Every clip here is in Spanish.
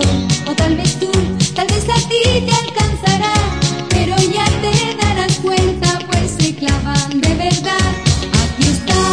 o tal vez tú, tal vez a ti te alcanzará, pero ya te darás cuenta, pues se clavan de verdad. Aquí está.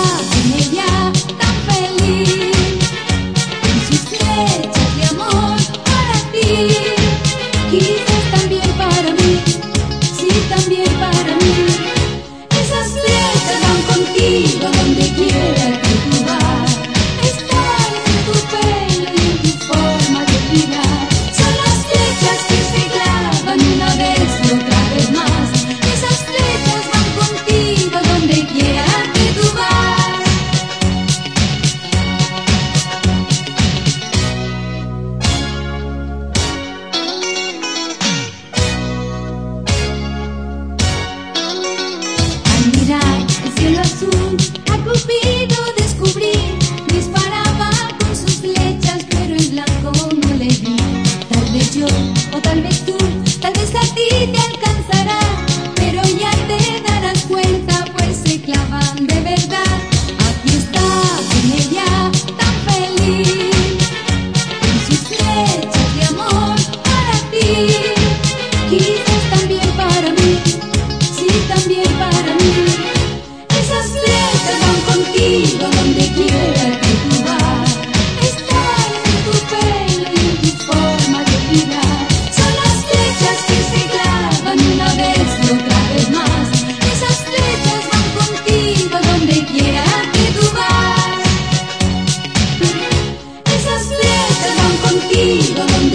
o tal vez tú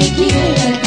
te quiere.